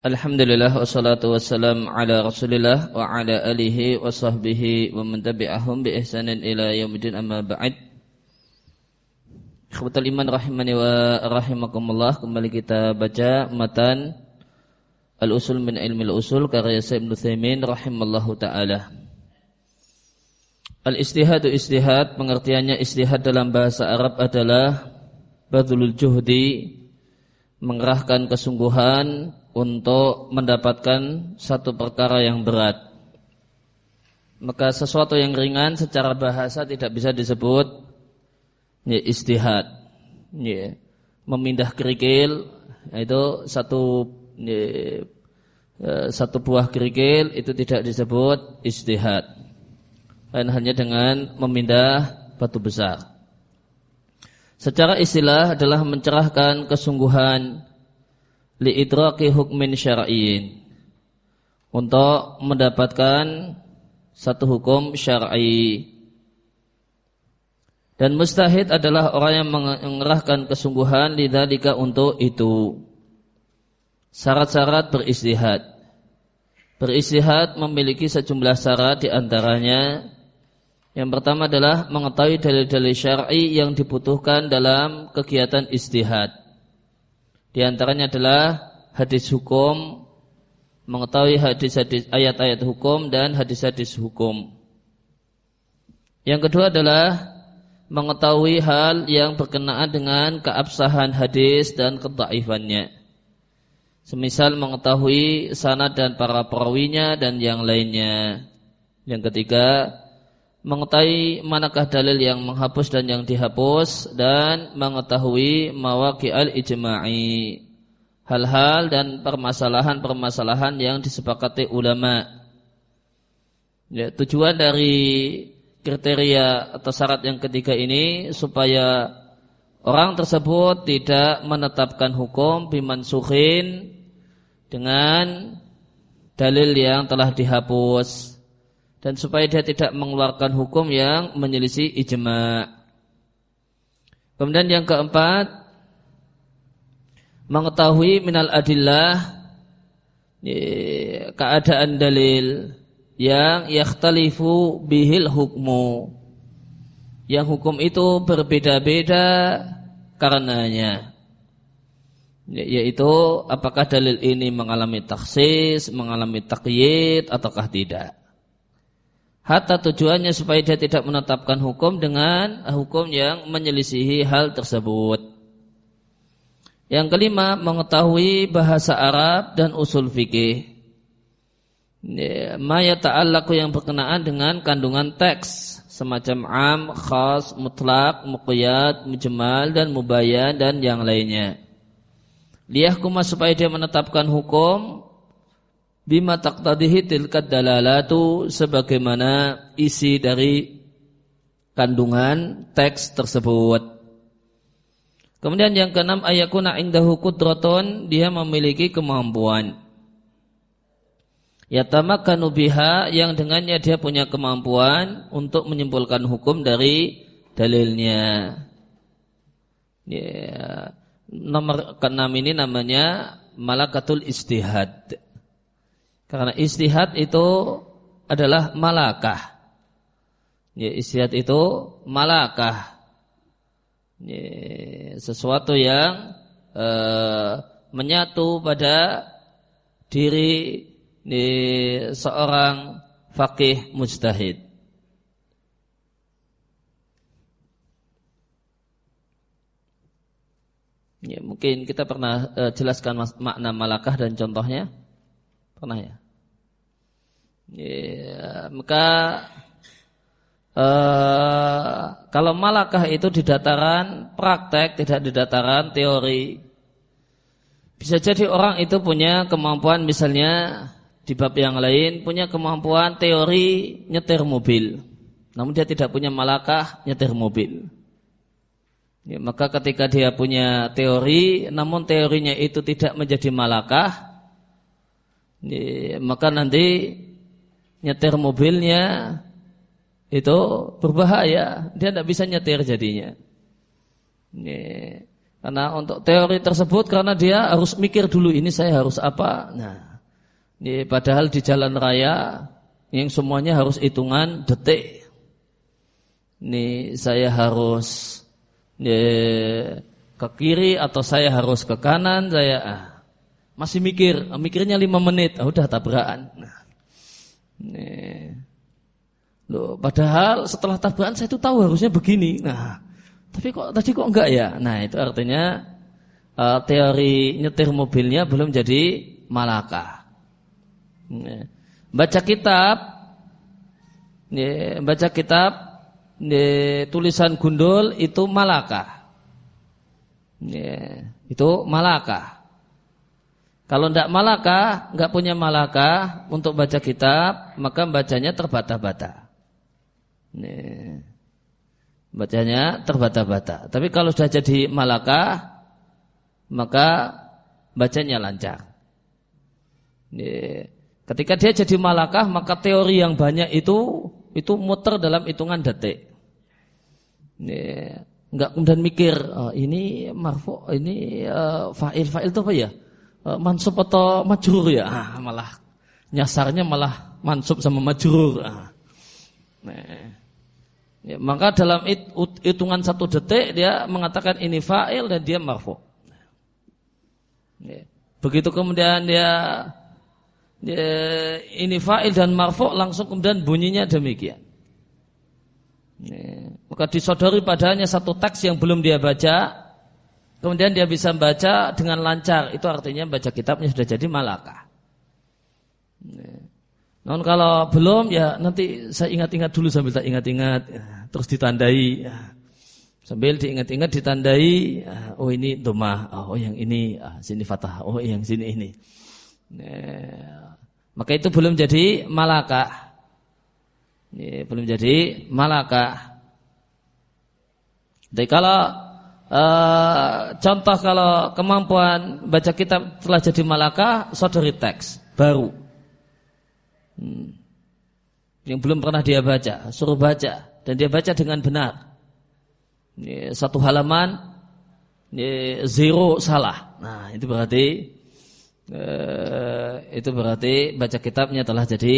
Alhamdulillah wassalatu wassalam ala rasulillah wa ala alihi wa sahbihi wa man tabi'ahum bi ihsanin ila yaumidin amma ba'd. Ikhwatal iman rahimani wa rahimakumullah Kembali kita baca matan Al-Usul min ilmi al-usul Karya Sayyid Nuthaymin rahimallahu ta'ala. Al-istihadu istihad Pengertiannya istihad dalam bahasa Arab adalah Badulul juhdi Mengerahkan kesungguhan untuk mendapatkan satu perkara yang berat. Maka sesuatu yang ringan secara bahasa tidak bisa disebut ya, istihad. Ya, memindah kerikil itu satu ya, ya, satu buah kerikil itu tidak disebut istihad. Lain hanya dengan memindah batu besar. Secara istilah adalah mencerahkan kesungguhan liidraki hukmin syar'iyyin. Untuk mendapatkan satu hukum syar'i. Dan mustahid adalah orang yang mengerahkan kesungguhan lidzalika untuk itu. Syarat-syarat beristihad. Beristihad memiliki sejumlah syarat di antaranya yang pertama adalah mengetahui dalil-dalil syar'i yang dibutuhkan dalam kegiatan istihad di antaranya adalah hadis hukum, mengetahui hadis-hadis ayat-ayat hukum dan hadis-hadis hukum. Yang kedua adalah mengetahui hal yang berkenaan dengan keabsahan hadis dan kedaifannya. Semisal mengetahui sanad dan para perawinya dan yang lainnya. Yang ketiga, mengetahui manakah dalil yang menghapus dan yang dihapus dan mengetahui mawaki al-ijma'i hal-hal dan permasalahan-permasalahan yang disepakati ulama. Ya, tujuan dari kriteria atau syarat yang ketiga ini supaya orang tersebut tidak menetapkan hukum bimansuhin dengan dalil yang telah dihapus dan supaya dia tidak mengeluarkan hukum yang menyelisih ijma. Kemudian yang keempat mengetahui minal adillah keadaan dalil yang yakhtalifu bihil hukmu yang hukum itu berbeda-beda karenanya yaitu apakah dalil ini mengalami taksis, mengalami takyid ataukah tidak. Hatta tujuannya supaya dia tidak menetapkan hukum dengan hukum yang menyelisihi hal tersebut. Yang kelima, mengetahui bahasa Arab dan usul fikih. Ya, Maya ta'allaku yang berkenaan dengan kandungan teks semacam am, khas, mutlak, muqyad, mujmal dan mubayyan dan yang lainnya. Liyahkuma supaya dia menetapkan hukum bima taqtadihi tilkad dalalatu sebagaimana isi dari kandungan teks tersebut. Kemudian yang keenam ayakuna indahu kudratun dia memiliki kemampuan. Yatamakkanu biha yang dengannya dia punya kemampuan untuk menyimpulkan hukum dari dalilnya. Ya, nomor keenam ini namanya malakatul istihad. Karena istihad itu adalah malakah. Ya, istihad itu malakah. Ya, sesuatu yang uh, menyatu pada diri ya, seorang fakih mujtahid. Ya, mungkin kita pernah uh, jelaskan makna malakah dan contohnya. Pernah ya? Ya, maka uh, kalau malakah itu di dataran praktek, tidak di dataran teori. Bisa jadi orang itu punya kemampuan misalnya di bab yang lain punya kemampuan teori nyetir mobil. Namun dia tidak punya malakah nyetir mobil. Ya, maka ketika dia punya teori, namun teorinya itu tidak menjadi malakah, maka nanti nyetir mobilnya itu berbahaya. Dia tidak bisa nyetir jadinya. Ya, Karena untuk teori tersebut karena dia harus mikir dulu ini saya harus apa. Nah, ini padahal di jalan raya yang semuanya harus hitungan detik. Ini saya harus ini, ke kiri atau saya harus ke kanan. Saya ah, masih mikir, mikirnya lima menit, ah, udah tabrakan. Nah, ini, loh, padahal setelah tabrakan saya itu tahu harusnya begini. Nah, tapi kok tadi kok enggak ya? Nah itu artinya uh, teori nyetir mobilnya belum jadi malaka. Ya. Baca kitab, ya, baca kitab, ya, tulisan gundul itu malaka. Ya, itu malaka. Kalau tidak malaka, nggak punya malaka untuk baca kitab, maka bacanya terbata-bata. Ya. Bacanya terbata-bata. Tapi kalau sudah jadi malakah, maka bacanya lancar. Ketika dia jadi malakah, maka teori yang banyak itu itu muter dalam hitungan detik. Enggak kemudian mikir oh, ini marfu, ini uh, fa'il fa'il itu apa ya? Uh, mansub atau majrur ya? Ah, malah nyasarnya malah mansub sama majrur. Ah. Nah. Ya, maka dalam hitungan satu detik dia mengatakan ini fa'il dan dia marfu. Ya. Begitu kemudian dia, dia ini fa'il dan marfu langsung kemudian bunyinya demikian. Ya. Maka disodori padanya satu teks yang belum dia baca, kemudian dia bisa baca dengan lancar. Itu artinya baca kitabnya sudah jadi malakah. Ya. Namun kalau belum ya nanti saya ingat-ingat dulu sambil tak ingat-ingat ya, terus ditandai ya. sambil diingat-ingat ditandai ya, oh ini domah oh yang ini sini fatah oh yang sini ini maka itu belum jadi malakah ya, belum jadi malakah jadi kalau uh, contoh kalau kemampuan baca kitab telah jadi malakah saudari teks baru Hmm. Yang belum pernah dia baca, suruh baca dan dia baca dengan benar. Ini satu halaman ini zero salah. Nah, itu berarti eh, itu berarti baca kitabnya telah jadi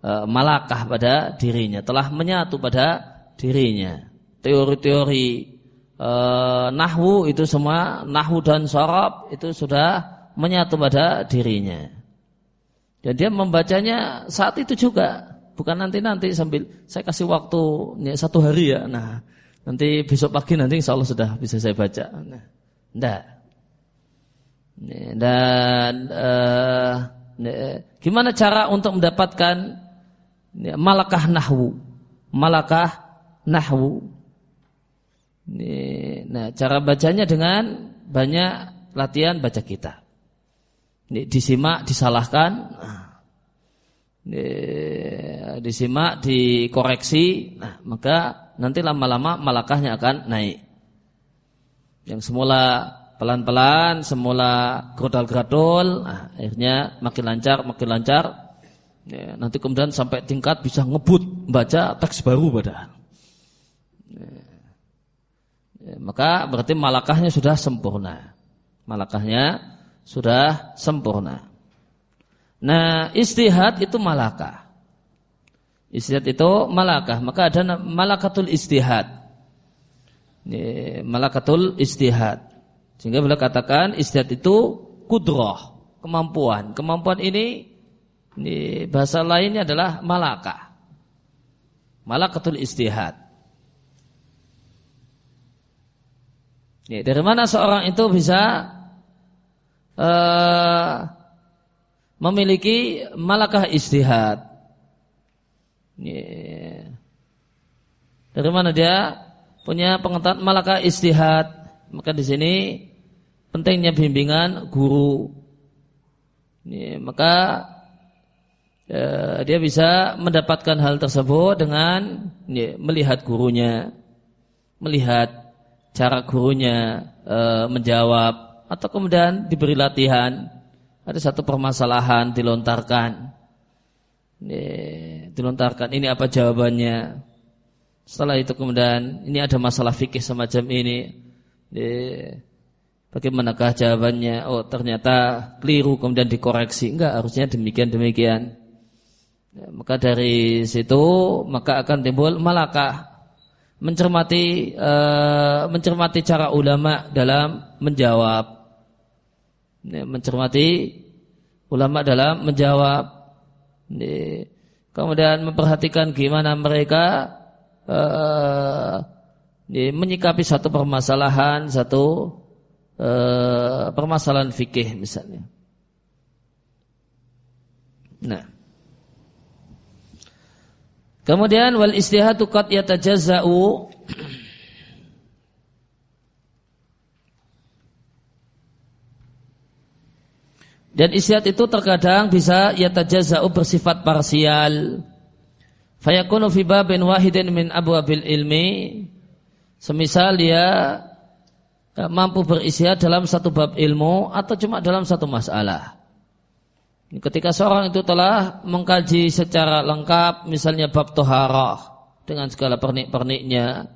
eh, malakah pada dirinya, telah menyatu pada dirinya. Teori-teori eh, nahwu itu semua nahwu dan sorab itu sudah menyatu pada dirinya. Dan dia membacanya saat itu juga, bukan nanti-nanti sambil saya kasih waktu ya, satu hari ya. Nah, nanti besok pagi nanti insya Allah sudah bisa saya baca. Nah, enggak. Dan uh, gimana cara untuk mendapatkan malakah nahwu? Malakah nahwu. Nah, cara bacanya dengan banyak latihan baca kitab disimak, disalahkan, nah, disimak, dikoreksi, nah, maka nanti lama-lama malakahnya akan naik. Yang semula pelan-pelan, semula grodal-gradol, nah, akhirnya makin lancar, makin lancar. Ya, nanti kemudian sampai tingkat bisa ngebut baca teks baru. Ya, ya, maka berarti malakahnya sudah sempurna. Malakahnya sudah sempurna. Nah, istihad itu malakah. Istihad itu malakah. Maka ada malakatul istihad. Malakatul istihad. Sehingga beliau katakan istihad itu kudroh, kemampuan. Kemampuan ini, ini bahasa lainnya adalah malakah. Malakatul istihad. Ini, dari mana seorang itu bisa uh, memiliki malakah istihad. Yeah. Dari mana dia punya pengetahuan malakah istihad? Maka di sini pentingnya bimbingan guru. Yeah, maka uh, dia bisa mendapatkan hal tersebut dengan yeah, melihat gurunya, melihat cara gurunya uh, menjawab atau kemudian diberi latihan ada satu permasalahan dilontarkan dilontarkan ini apa jawabannya setelah itu kemudian ini ada masalah fikih semacam ini bagaimanakah jawabannya? Oh ternyata keliru kemudian dikoreksi. Enggak, harusnya demikian demikian. Ya, maka dari situ maka akan timbul malakah mencermati uh, mencermati cara ulama dalam menjawab. Mencermati ulama dalam menjawab. Kemudian memperhatikan gimana mereka uh, menyikapi satu permasalahan, satu uh, permasalahan fikih misalnya. Nah. Kemudian wal istihatu qad yatajazza'u Dan istihad itu terkadang bisa yatajazza'u bersifat parsial. Fayakunu fi babin wahidin min abwabil ilmi. Semisal dia eh, mampu beristihad dalam satu bab ilmu atau cuma dalam satu masalah. Ketika seorang itu telah mengkaji secara lengkap, misalnya bab toharah dengan segala pernik-perniknya,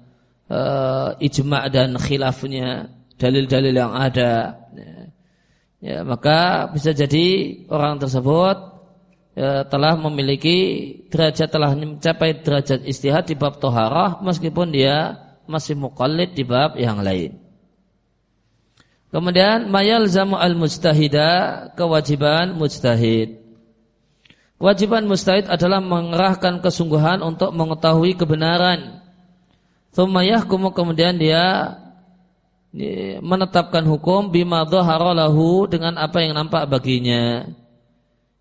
uh, ijma dan khilafnya, dalil-dalil yang ada, ya, ya, maka bisa jadi orang tersebut ya, telah memiliki derajat telah mencapai derajat istihad di bab toharah meskipun dia masih mukallid di bab yang lain. Kemudian mayal zamu al mustahida kewajiban mustahid. Kewajiban mustahid adalah mengerahkan kesungguhan untuk mengetahui kebenaran. Thumayah kemudian dia menetapkan hukum bima lahu dengan apa yang nampak baginya.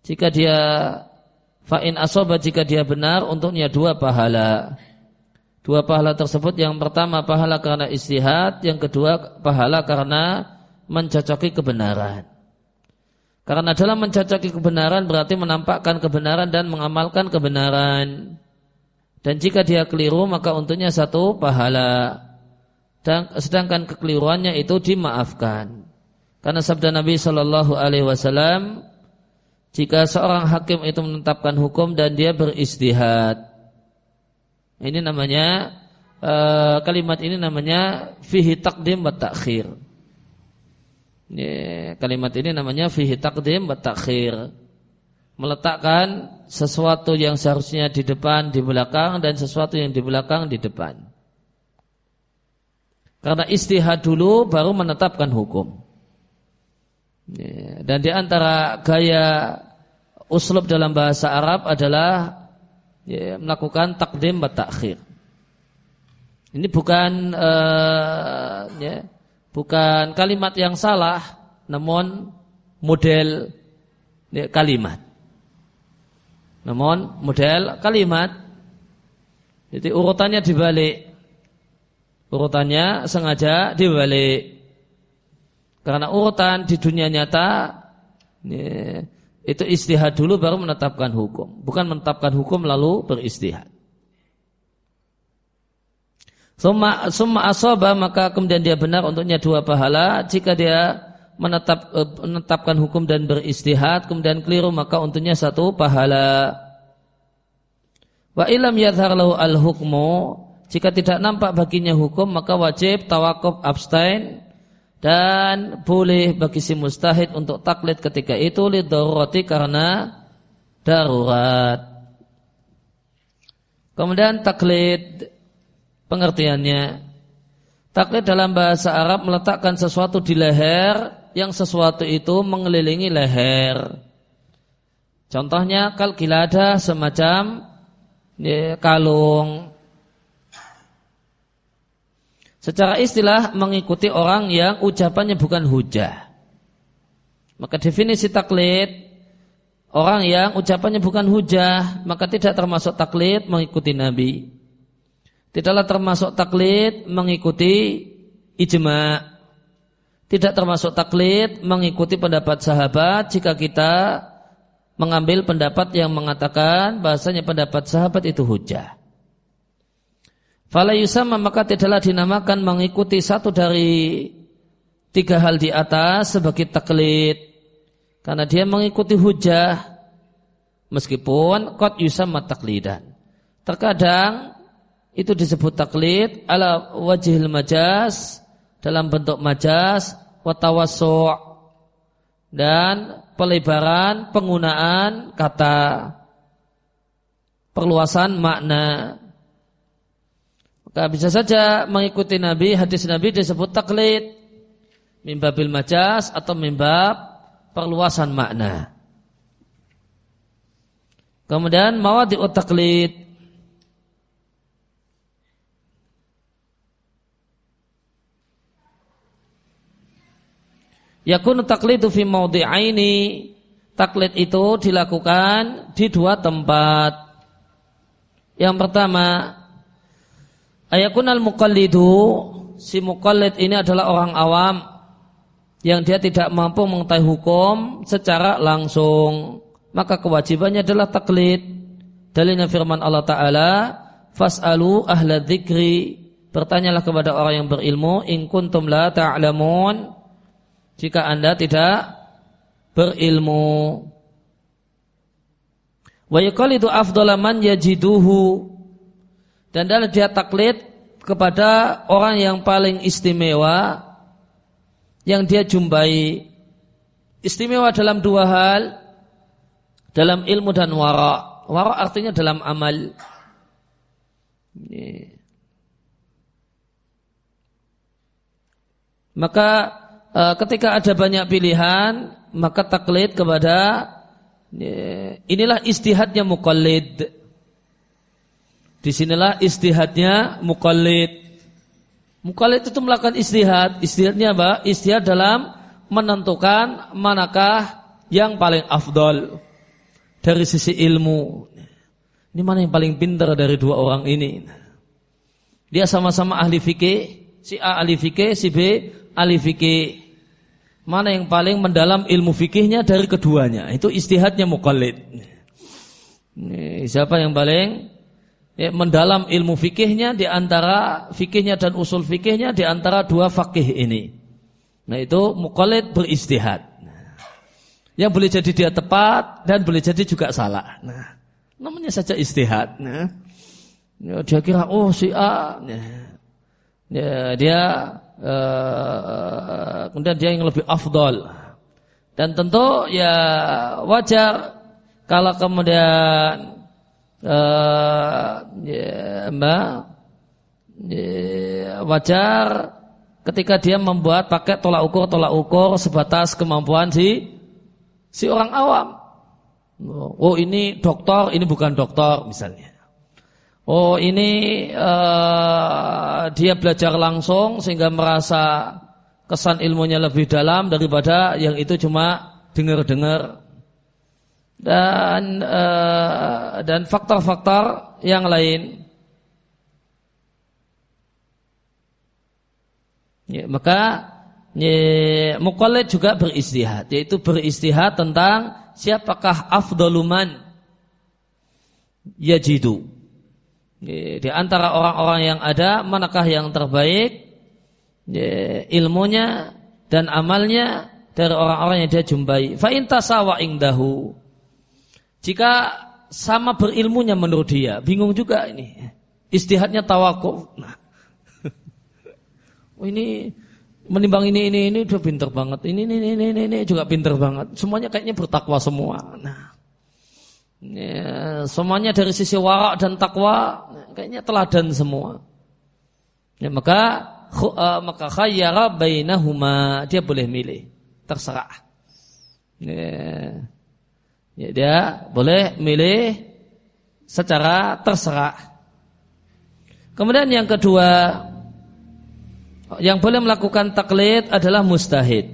Jika dia fa'in asoba jika dia benar untuknya dua pahala. Dua pahala tersebut yang pertama pahala karena istihad, yang kedua pahala karena mencocoki kebenaran. Karena dalam mencocoki kebenaran berarti menampakkan kebenaran dan mengamalkan kebenaran. Dan jika dia keliru maka untuknya satu pahala. Dan sedangkan kekeliruannya itu dimaafkan. Karena sabda Nabi Shallallahu Alaihi Wasallam, jika seorang hakim itu menetapkan hukum dan dia beristihad, ini namanya uh, kalimat ini namanya fihi takdim wa takhir. Ya, kalimat ini namanya fihi takdim wa takhir. Meletakkan sesuatu yang seharusnya di depan di belakang dan sesuatu yang di belakang di depan. Karena istihad dulu baru menetapkan hukum. Dan di antara gaya uslub dalam bahasa Arab adalah ya, melakukan takdim wa takhir. Ini bukan uh, ya, bukan kalimat yang salah, namun model kalimat. Namun model kalimat, jadi urutannya dibalik. Urutannya sengaja dibalik. Karena urutan di dunia nyata itu istihad dulu baru menetapkan hukum, bukan menetapkan hukum lalu beristihad. Summa, summa asoba maka kemudian dia benar untuknya dua pahala jika dia menetap, eh, menetapkan hukum dan beristihad kemudian keliru maka untuknya satu pahala. Wa ilam yadhar lahu al hukmu jika tidak nampak baginya hukum maka wajib tawakuf abstain dan boleh bagi si mustahid untuk taklid ketika itu lidoroti karena darurat. Kemudian taklid pengertiannya. Taklid dalam bahasa Arab meletakkan sesuatu di leher yang sesuatu itu mengelilingi leher. Contohnya kal kilada semacam ya, kalung. Secara istilah mengikuti orang yang ucapannya bukan hujah. Maka definisi taklid orang yang ucapannya bukan hujah maka tidak termasuk taklid mengikuti Nabi tidaklah termasuk taklid mengikuti ijma. Tidak termasuk taklid mengikuti pendapat sahabat jika kita mengambil pendapat yang mengatakan bahasanya pendapat sahabat itu hujah. Fala yusama maka tidaklah dinamakan mengikuti satu dari tiga hal di atas sebagai taklid. Karena dia mengikuti hujah meskipun kot yusama taklidan. Terkadang itu disebut taklid ala wajhil majas dalam bentuk majas, watawassu' dan pelebaran penggunaan kata perluasan makna. Maka bisa saja mengikuti Nabi, hadis Nabi disebut taklid. Mimbabil majas atau mimbab perluasan makna. Kemudian mawadi taklid. Yakun taklidu fi maudi'aini. Taklid itu dilakukan di dua tempat. Yang pertama, ayakun al muqallidu. Si muqallid ini adalah orang awam yang dia tidak mampu mengetahui hukum secara langsung. Maka kewajibannya adalah taklid. Dalilnya firman Allah taala fas'alu ahla dzikri. Bertanyalah kepada orang yang berilmu in kuntum la ta'lamun jika Anda tidak berilmu wa yuqalidu afdhala man yajiduhu dan dalam dia taklid kepada orang yang paling istimewa yang dia jumpai. Istimewa dalam dua hal, dalam ilmu dan wara. Wara artinya dalam amal. Maka eh, ketika ada banyak pilihan, maka taklid kepada inilah istihadnya mukallid. Di sinilah istihadnya mukallid. Mukallid itu melakukan istihad. Istihadnya apa? Istihad dalam menentukan manakah yang paling afdol dari sisi ilmu. Ini mana yang paling pintar dari dua orang ini? Dia sama-sama ahli fikih, si A ahli fikih, si B ahli fikih. Mana yang paling mendalam ilmu fikihnya dari keduanya? Itu istihadnya mukallid. Siapa yang paling ya, mendalam ilmu fikihnya di antara fikihnya dan usul fikihnya di antara dua fakih ini. Nah itu mukallid beristihad. Yang boleh jadi dia tepat dan boleh jadi juga salah. Nah, namanya saja istihad. Nah, ya, dia kira oh si A, nah, ya, dia uh, kemudian dia yang lebih afdol. Dan tentu ya wajar kalau kemudian uh, ya, mbak ya, wajar ketika dia membuat pakai tolak ukur tolak ukur sebatas kemampuan si si orang awam. Oh ini dokter, ini bukan dokter misalnya. Oh ini uh, dia belajar langsung sehingga merasa kesan ilmunya lebih dalam daripada yang itu cuma dengar-dengar dan uh, dan faktor-faktor yang lain. Ya, maka ya, mukallid juga beristihad, yaitu beristihad tentang siapakah afdaluman yajidu. Di antara orang-orang yang ada, manakah yang terbaik ya, ilmunya dan amalnya dari orang-orang yang dia jumpai. Fa intasawa ingdahu jika sama berilmunya menurut dia, bingung juga ini. Istihadnya tawakuf. Nah. oh ini menimbang ini ini ini udah pinter banget. Ini ini ini ini, ini juga pinter banget. Semuanya kayaknya bertakwa semua. Nah. Ya, semuanya dari sisi warak dan takwa kayaknya teladan semua. Ya, maka uh, maka khayyara bainahuma dia boleh milih terserah. Ya. Ya, dia boleh milih secara terserah. Kemudian yang kedua, yang boleh melakukan taklid adalah mustahid.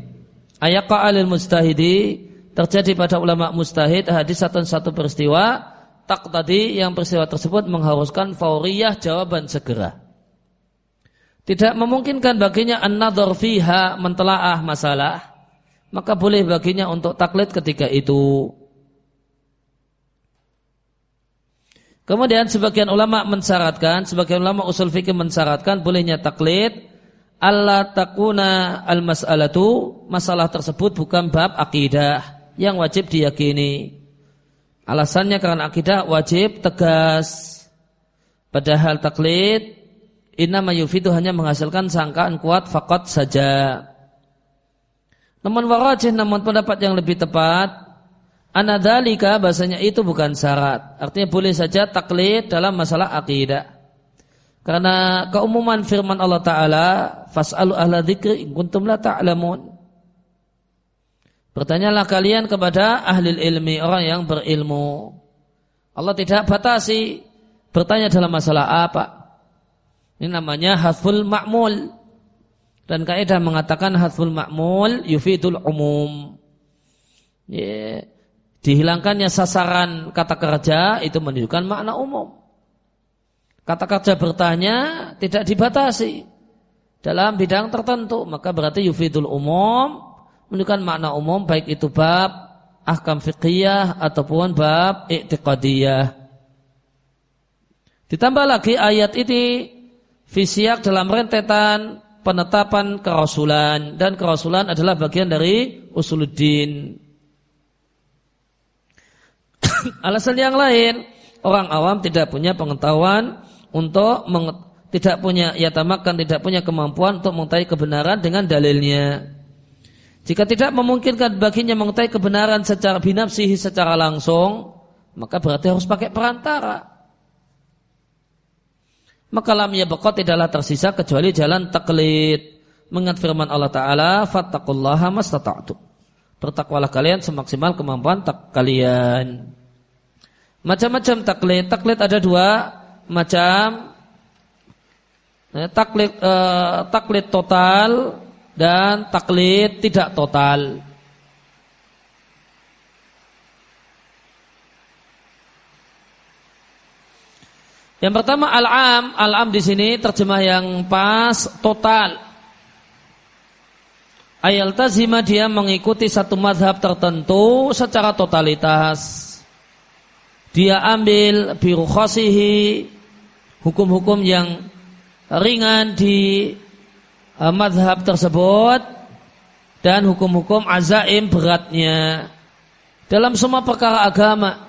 Ayaka alil mustahidi terjadi pada ulama mustahid hadis satu satu peristiwa tak tadi yang peristiwa tersebut mengharuskan fauriyah jawaban segera. Tidak memungkinkan baginya an-nadhar fiha mentelaah masalah, maka boleh baginya untuk taklid ketika itu. Kemudian sebagian ulama mensyaratkan, sebagian ulama usul fikih mensyaratkan bolehnya taklid Allah takuna al mas'alatu masalah tersebut bukan bab akidah yang wajib diyakini. Alasannya karena akidah wajib tegas. Padahal taklid Inna mayufidu hanya menghasilkan sangkaan kuat fakot saja. Namun warajih namun pendapat yang lebih tepat anadalika bahasanya itu bukan syarat. Artinya boleh saja taklid dalam masalah akidah. Karena keumuman firman Allah Ta'ala Fas'alu ahla dzikri in kuntum la ta'lamun Bertanyalah kalian kepada ahli ilmi Orang yang berilmu Allah tidak batasi Bertanya dalam masalah apa ini namanya hadful ma'mul. Dan kaidah mengatakan hadful ma'mul yufidul umum. Ya. Dihilangkannya sasaran kata kerja itu menunjukkan makna umum. Kata kerja bertanya tidak dibatasi dalam bidang tertentu, maka berarti yufidul umum menunjukkan makna umum baik itu bab ahkam fiqhiyah ataupun bab i'tiqadiyah. Ditambah lagi ayat ini Fisiak dalam rentetan penetapan kerasulan dan kerasulan adalah bagian dari usuluddin. Alasan yang lain, orang awam tidak punya pengetahuan untuk tidak punya ya tamakan tidak punya kemampuan untuk mengetahui kebenaran dengan dalilnya. Jika tidak memungkinkan baginya mengetahui kebenaran secara binafsihi secara langsung, maka berarti harus pakai perantara maka lam yabqa tidaklah tersisa kecuali jalan taklid. Mengat firman Allah Ta'ala, fattakullaha mastata'tu. Bertakwalah kalian semaksimal kemampuan tak kalian. Macam-macam taklid. Taklid ada dua macam. Eh, taklid, eh, taklid total dan taklid tidak total. Yang pertama al-am, al-am di sini terjemah yang pas total. Ayal tazima dia mengikuti satu madhab tertentu secara totalitas. Dia ambil biru khosihi hukum-hukum yang ringan di uh, madhab tersebut dan hukum-hukum azaim beratnya dalam semua perkara agama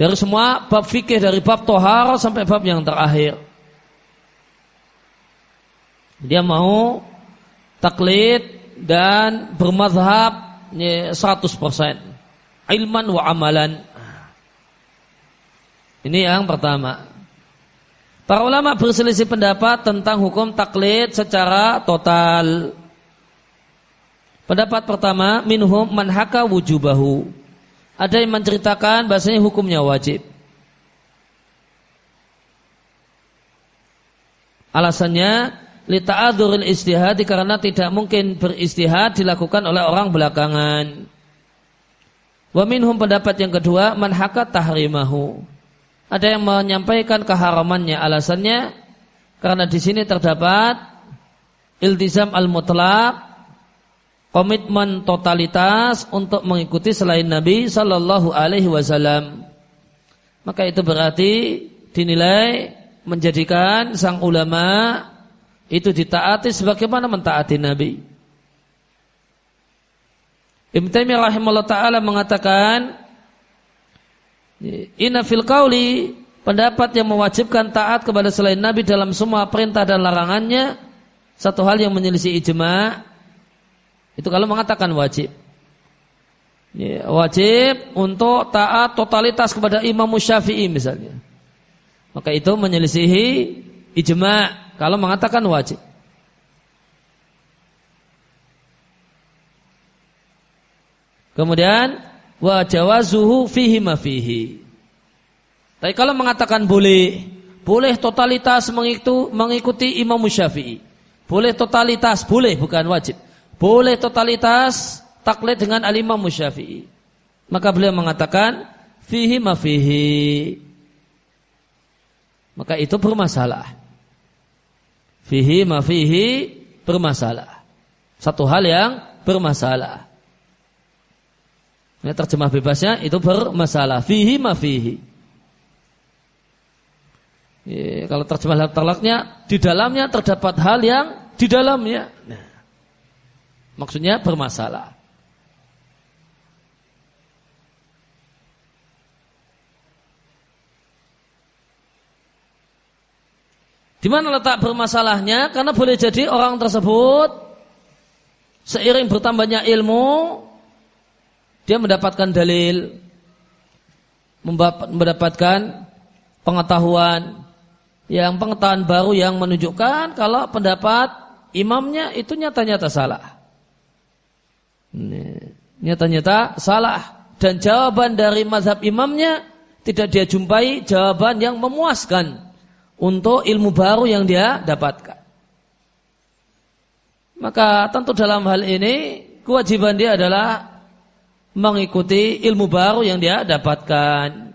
Dari semua bab fikih dari bab tohar sampai bab yang terakhir. Dia mau taklid dan bermadhab 100% ilman wa amalan. Ini yang pertama. Para ulama berselisih pendapat tentang hukum taklid secara total. Pendapat pertama, minhum manhaka wujubahu. Ada yang menceritakan bahasanya hukumnya wajib. Alasannya lita'adzuril istihad karena tidak mungkin beristihad dilakukan oleh orang belakangan. Wa minhum pendapat yang kedua manhakat tahrimahu. Ada yang menyampaikan keharamannya alasannya karena di sini terdapat iltizam al-mutlaq komitmen totalitas untuk mengikuti selain Nabi Shallallahu Alaihi Wasallam. Maka itu berarti dinilai menjadikan sang ulama itu ditaati sebagaimana mentaati Nabi. Ibn Taimiyah rahimahullah taala mengatakan Inna fil qauli pendapat yang mewajibkan taat kepada selain Nabi dalam semua perintah dan larangannya satu hal yang menyelisih ijma itu kalau mengatakan wajib. Ya, wajib untuk taat totalitas kepada Imam Syafi'i misalnya. Maka itu menyelisihi ijma kalau mengatakan wajib. Kemudian wa jawazuhu fihi ma fihi. Tapi kalau mengatakan boleh, boleh totalitas mengikuti, Imam Syafi'i. Boleh totalitas, boleh bukan wajib. Boleh totalitas taklid dengan alimah musyafi'i. Maka beliau mengatakan fihi ma fihi. Maka itu bermasalah. Fihi ma fihi bermasalah. Satu hal yang bermasalah. Ini terjemah bebasnya itu bermasalah. Fihi ma fihi. Ya, kalau terjemah talaknya di dalamnya terdapat hal yang di dalamnya. Nah, maksudnya bermasalah. Di mana letak bermasalahnya? Karena boleh jadi orang tersebut seiring bertambahnya ilmu dia mendapatkan dalil, mendapatkan pengetahuan yang pengetahuan baru yang menunjukkan kalau pendapat imamnya itu nyata-nyata salah. Nyata-nyata salah dan jawaban dari mazhab imamnya tidak dia jumpai jawaban yang memuaskan untuk ilmu baru yang dia dapatkan. Maka tentu dalam hal ini kewajiban dia adalah mengikuti ilmu baru yang dia dapatkan.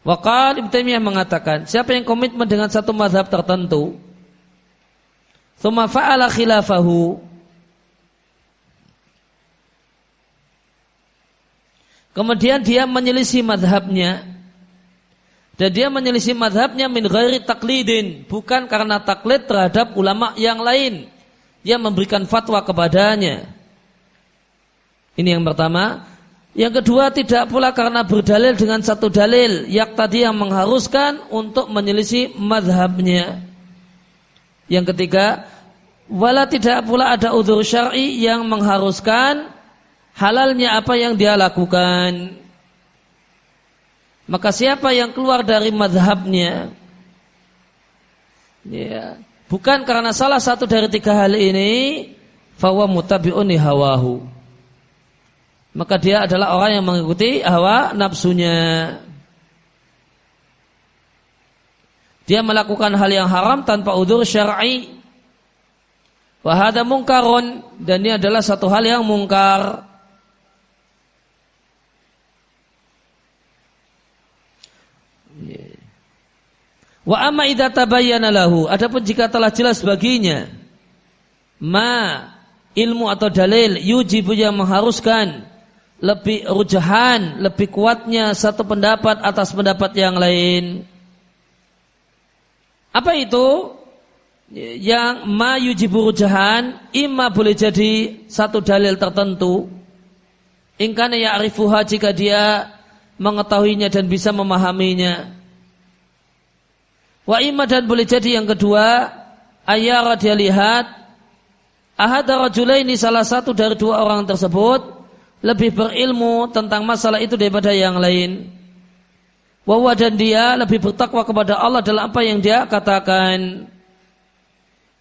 Wakal Ibn Taimiyah mengatakan, siapa yang komitmen dengan satu mazhab tertentu, thumma fa'ala khilafahu, Kemudian dia menyelisih madhabnya. Dan dia menyelisih madhabnya min ghairi taklidin. Bukan karena taklid terhadap ulama yang lain. Yang memberikan fatwa kepadanya. Ini yang pertama. Yang kedua tidak pula karena berdalil dengan satu dalil. Yang tadi yang mengharuskan untuk menyelisih madhabnya. Yang ketiga. Wala tidak pula ada udur syar'i yang mengharuskan halalnya apa yang dia lakukan. Maka siapa yang keluar dari madhabnya, ya, bukan karena salah satu dari tiga hal ini, fawa mutabi'uni hawahu. Maka dia adalah orang yang mengikuti hawa nafsunya. Dia melakukan hal yang haram tanpa udur syar'i. Wahada mungkarun dan ini adalah satu hal yang mungkar. Wa amma idza tabayyana lahu, adapun jika telah jelas baginya ma ilmu atau dalil yujibu yang mengharuskan lebih rujahan, lebih kuatnya satu pendapat atas pendapat yang lain. Apa itu? Yang ma yujibu rujahan, imma boleh jadi satu dalil tertentu. Ingkana ya'rifuha jika dia mengetahuinya dan bisa memahaminya Wa imma dan boleh jadi yang kedua ayah dia lihat ahada ini salah satu dari dua orang tersebut lebih berilmu tentang masalah itu daripada yang lain. Wawa dan dia lebih bertakwa kepada Allah dalam apa yang dia katakan.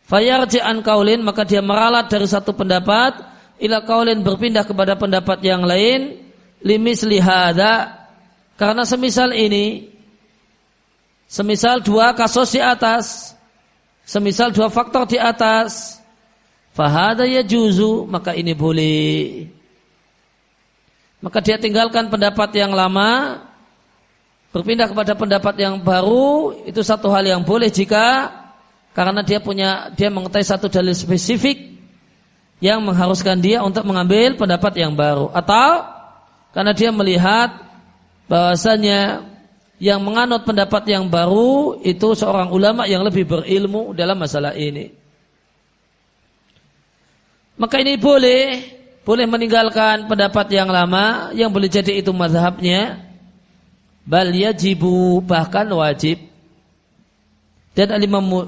Fayarji an kaulin maka dia meralat dari satu pendapat ila kaulin berpindah kepada pendapat yang lain limis lihada karena semisal ini Semisal dua kasus di atas, semisal dua faktor di atas, fahada ya juzu, maka ini boleh. Maka dia tinggalkan pendapat yang lama, berpindah kepada pendapat yang baru, itu satu hal yang boleh jika karena dia punya dia mengetahui satu dalil spesifik yang mengharuskan dia untuk mengambil pendapat yang baru atau karena dia melihat bahwasanya yang menganut pendapat yang baru itu seorang ulama yang lebih berilmu dalam masalah ini. Maka ini boleh boleh meninggalkan pendapat yang lama yang boleh jadi itu mazhabnya bal yajibu bahkan wajib. Dan Imam uh,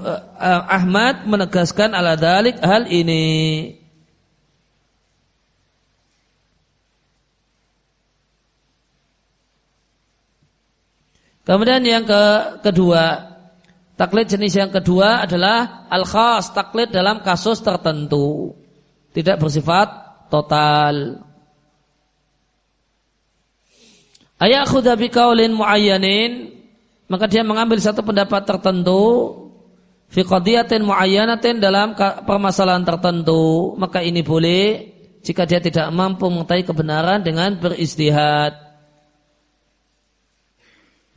Ahmad menegaskan ala dalik hal ini Kemudian yang ke kedua, taklid jenis yang kedua adalah al-khas, taklid dalam kasus tertentu. Tidak bersifat total. Ayat khudabi kaulin muayyanin, maka dia mengambil satu pendapat tertentu fi qadiyatin muayyanatin dalam permasalahan tertentu, maka ini boleh jika dia tidak mampu mengetahui kebenaran dengan beristihad.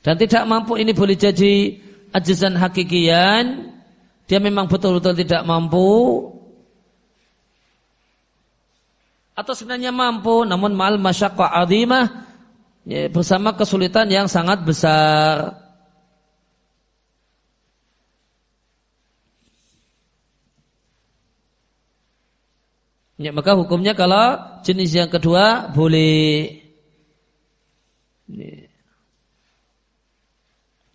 Dan tidak mampu ini boleh jadi ajizan hakikian. Dia memang betul-betul tidak mampu. Atau sebenarnya mampu namun mal masyaqqa azimah ya, bersama kesulitan yang sangat besar. Ya, maka hukumnya kalau jenis yang kedua boleh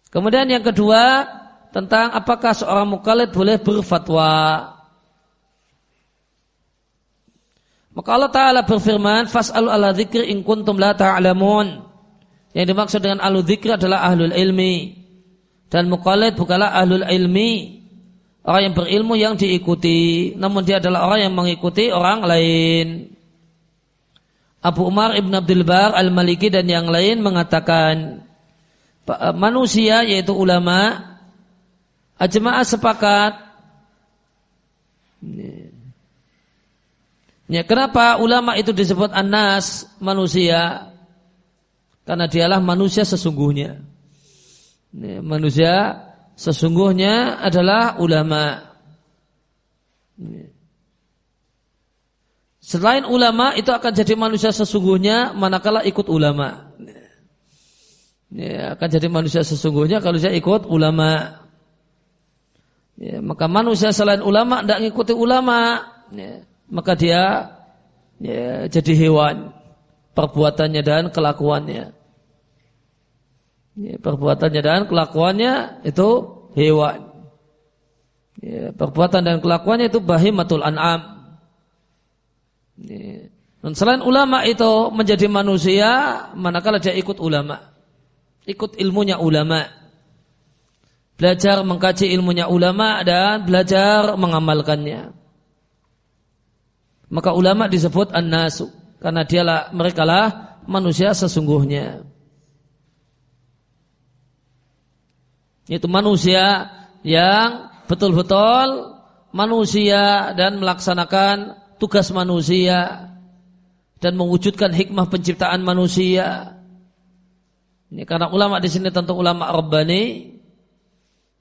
Kemudian yang kedua tentang apakah seorang mukallid boleh berfatwa. Maka Allah Ta'ala berfirman, Fas'alu ala dzikri in kuntum la ta'lamun. Yang dimaksud dengan ahlu dzikri adalah ahlul ilmi. Dan mukallid bukanlah ahlul ilmi. Orang yang berilmu yang diikuti. Namun dia adalah orang yang mengikuti orang lain. Abu Umar Ibn Abdul Bar Al-Maliki dan yang lain mengatakan manusia yaitu ulama ajma'ah sepakat. Ya, kenapa ulama itu disebut anas manusia? Karena dialah manusia sesungguhnya. Ya, manusia sesungguhnya adalah ulama. Selain ulama itu akan jadi manusia sesungguhnya manakala ikut ulama. Ya, akan jadi manusia sesungguhnya kalau dia ikut ulama. Ya, maka manusia selain ulama tidak mengikuti ulama, ya, maka dia ya, jadi hewan perbuatannya dan kelakuannya. Ya, perbuatannya dan kelakuannya itu hewan. Ya, perbuatan dan kelakuannya itu bahimatul an'am. Dan selain ulama itu menjadi manusia, manakala dia ikut ulama, ikut ilmunya ulama, belajar mengkaji ilmunya ulama dan belajar mengamalkannya. Maka ulama disebut an-nasu karena dialah mereka lah manusia sesungguhnya. Itu manusia yang betul-betul manusia dan melaksanakan tugas manusia dan mewujudkan hikmah penciptaan manusia. Ini karena ulama di sini tentu ulama Rabbani,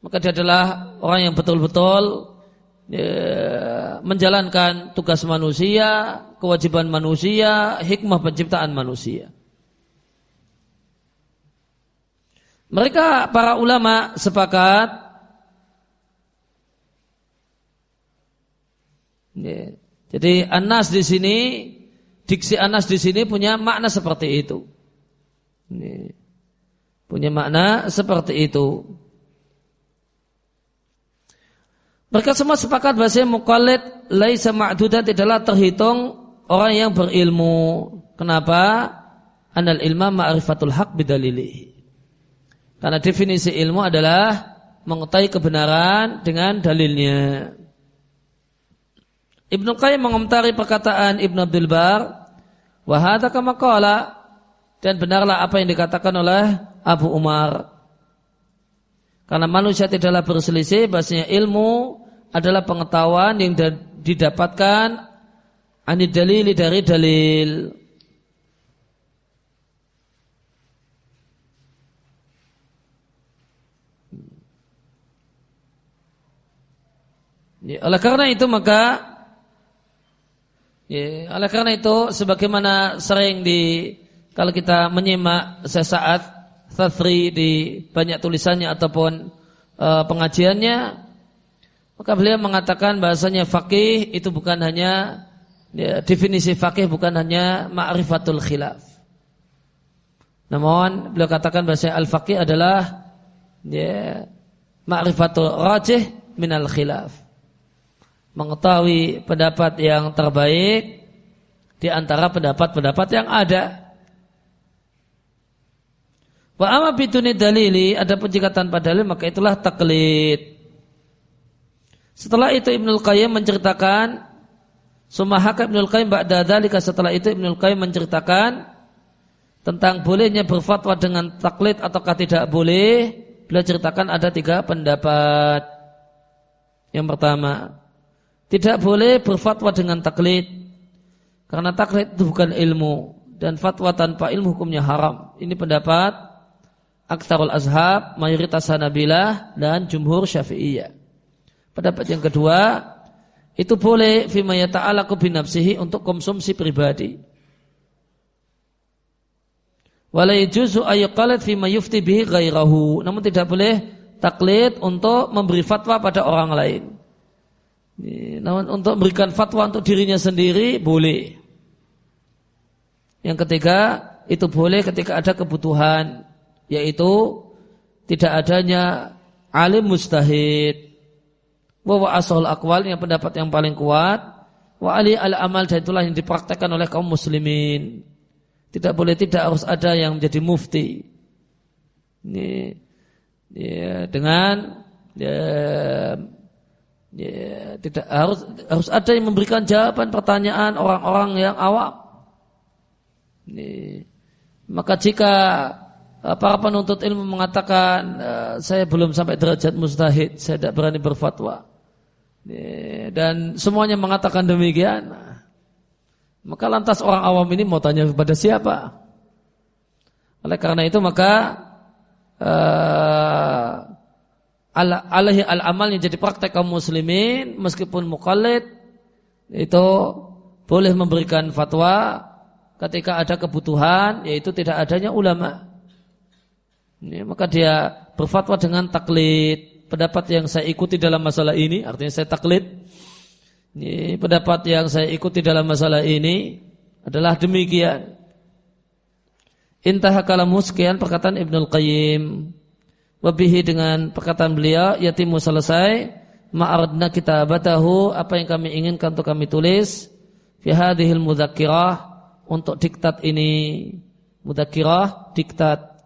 maka dia adalah orang yang betul-betul ya, menjalankan tugas manusia, kewajiban manusia, hikmah penciptaan manusia. Mereka para ulama sepakat ya, jadi Anas di sini, diksi Anas di sini punya makna seperti itu. Ini, punya makna seperti itu. Mereka semua sepakat bahasa mukallid laisa ma'dudan tidaklah terhitung orang yang berilmu. Kenapa? Anal ilma ma'rifatul haq bidalili. Karena definisi ilmu adalah mengetahui kebenaran dengan dalilnya. Ibnu Qayyim mengomentari perkataan Ibnu Abdul Bar, wahada kama dan benarlah apa yang dikatakan oleh Abu Umar. Karena manusia tidaklah berselisih bahasanya ilmu adalah pengetahuan yang didapatkan anid dalili dari dalil. Ya, oleh karena itu maka Ya, oleh karena itu sebagaimana sering di kalau kita menyimak sesaat Thafri di banyak tulisannya ataupun uh, pengajiannya maka beliau mengatakan bahasanya fakih itu bukan hanya ya, definisi fakih bukan hanya ma'rifatul khilaf. Namun beliau katakan bahasa al-faqih adalah ya, ma'rifatul rajih minal khilaf mengetahui pendapat yang terbaik di antara pendapat-pendapat yang ada. Wa amma biduni dalili ada jika tanpa dalil maka itulah taklid. Setelah itu Ibnul Qayyim menceritakan Sumahaka Ibnul Qayyim ba'da dalika setelah itu Ibnul Qayyim menceritakan tentang bolehnya berfatwa dengan taklid ataukah tidak boleh. Beliau ceritakan ada tiga pendapat. Yang pertama, tidak boleh berfatwa dengan taklid. Karena taklid itu bukan ilmu. Dan fatwa tanpa ilmu hukumnya haram. Ini pendapat Aksarul Azhab, mayoritas Hanabilah dan Jumhur Syafi'iyah. Pendapat yang kedua, itu boleh fima yata'alaku binafsihi untuk konsumsi pribadi. Walai juzu ayyuqalat fima yufti bihi gairahu. Namun tidak boleh taklid untuk memberi fatwa pada orang lain. Namun untuk memberikan fatwa untuk dirinya sendiri boleh. Yang ketiga, itu boleh ketika ada kebutuhan yaitu tidak adanya alim mustahid. Wa asal akwal yang pendapat yang paling kuat wa ali al amal dan itulah yang dipraktekkan oleh kaum muslimin. Tidak boleh tidak harus ada yang menjadi mufti. Ini ya, dengan ya, ya, tidak harus harus ada yang memberikan jawaban pertanyaan orang-orang yang awam. Ini, maka jika para penuntut ilmu mengatakan eh, saya belum sampai derajat mustahid, saya tidak berani berfatwa. Dan semuanya mengatakan demikian. Maka lantas orang awam ini mau tanya kepada siapa? Oleh karena itu maka uh, alaihi al amal yang jadi praktek kaum muslimin meskipun mukallid itu boleh memberikan fatwa ketika ada kebutuhan yaitu tidak adanya ulama. Ya, maka dia berfatwa dengan taklid. Pendapat yang saya ikuti dalam masalah ini, artinya saya taklid. Ini pendapat yang saya ikuti dalam masalah ini adalah demikian. Intah kalamu sekian perkataan Ibnul Qayyim. Wabihi dengan perkataan beliau, yatimu selesai. Ma'aradna kitabatahu, apa yang kami inginkan untuk kami tulis. Fi hadihil mudhakirah, untuk diktat ini. Mudhakirah, diktat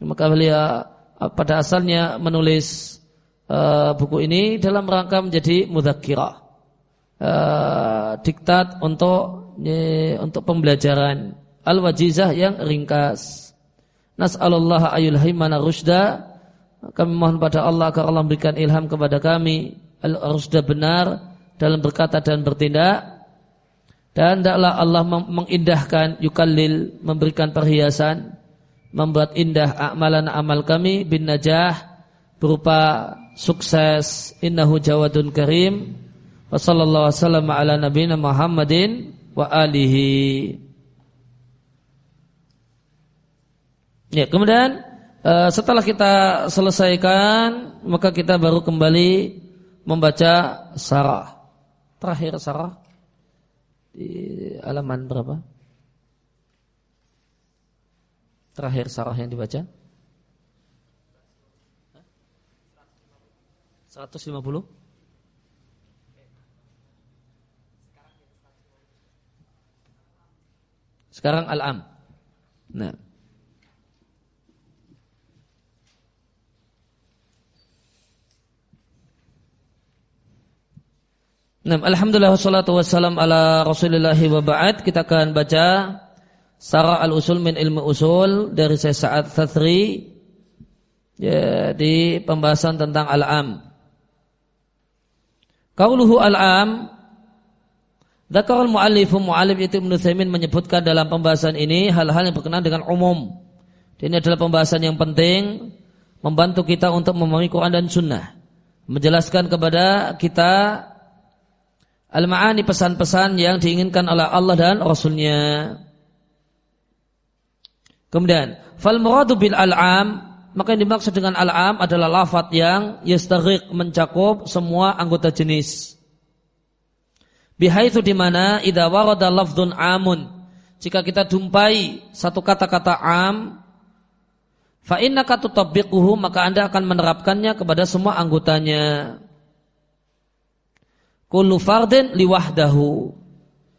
maka beliau uh, pada asalnya menulis uh, buku ini dalam rangka menjadi mudhakirah. Uh, diktat untuk untuk pembelajaran al-wajizah yang ringkas. Nas'alullah ayul himana rusda. Kami mohon pada Allah agar Allah memberikan ilham kepada kami al-rusda benar dalam berkata dan bertindak dan hendaklah Allah mengindahkan yukallil memberikan perhiasan membuat indah amalan amal kami bin najah berupa sukses innahu jawadun karim wa sallallahu wasallam ala nabiyina Muhammadin wa alihi Ya, kemudian eh, setelah kita selesaikan maka kita baru kembali membaca sarah. Terakhir sarah di halaman berapa? Terakhir sarah yang dibaca 150 Sekarang al-am. Nah. Nah, alhamdulillah wassalatu wassalam ala Rasulillah wa ba'd. Kita akan baca Sarah al-usul min ilmu usul dari saya Sa'ad Thathri ya, di pembahasan tentang al-am. Kauluhu al-am Dzakarul mu'allifu mu'allif itu Ibnu Thaimin menyebutkan dalam pembahasan ini hal-hal yang berkenaan dengan umum. Ini adalah pembahasan yang penting membantu kita untuk memahami Quran dan Sunnah. Menjelaskan kepada kita al-ma'ani pesan-pesan yang diinginkan oleh Allah dan Rasulnya. Kemudian, fal muradu bil al'am maka yang dimaksud dengan al'am adalah lafat yang yastaghiq mencakup semua anggota jenis. Bihaitsu di mana idza warada lafdun amun jika kita jumpai satu kata-kata am fa innaka tutabbiquhu maka Anda akan menerapkannya kepada semua anggotanya. Kullu fardin liwahdahu.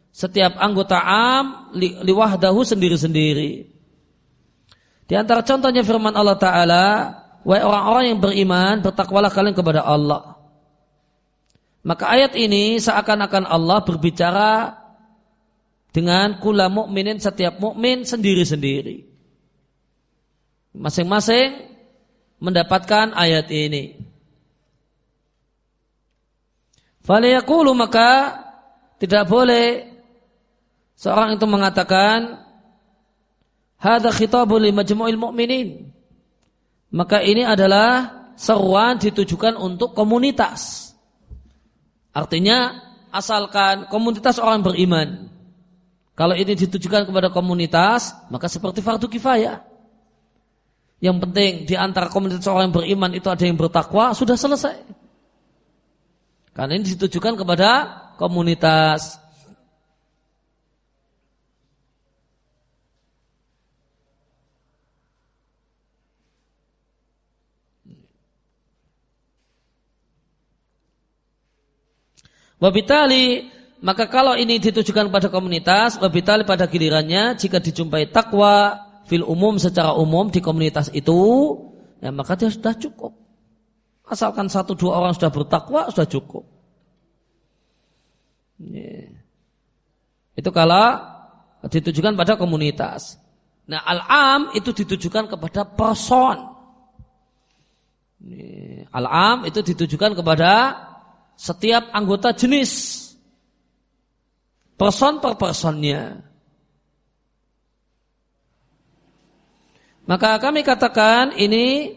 Setiap anggota am liwahdahu sendiri-sendiri. Di antara contohnya firman Allah Ta'ala, Wahai orang-orang yang beriman, bertakwalah kalian kepada Allah. Maka ayat ini seakan-akan Allah berbicara dengan kula mukminin setiap mukmin sendiri-sendiri. Masing-masing mendapatkan ayat ini. Faliyakulu maka tidak boleh seorang itu mengatakan Hada khitabun li majmu'il mu'minin. Maka ini adalah seruan ditujukan untuk komunitas. Artinya asalkan komunitas orang beriman. Kalau ini ditujukan kepada komunitas, maka seperti fardu kifayah. Yang penting di antara komunitas orang yang beriman itu ada yang bertakwa, sudah selesai. Karena ini ditujukan kepada komunitas. Wabitali maka kalau ini ditujukan pada komunitas, wabitali pada gilirannya jika dijumpai takwa fil umum secara umum di komunitas itu, ya maka dia sudah cukup. Asalkan satu dua orang sudah bertakwa sudah cukup. Ya. Itu kalau ditujukan pada komunitas. Nah al-am itu ditujukan kepada person. Al-am itu ditujukan kepada setiap anggota jenis person per personnya. Maka kami katakan ini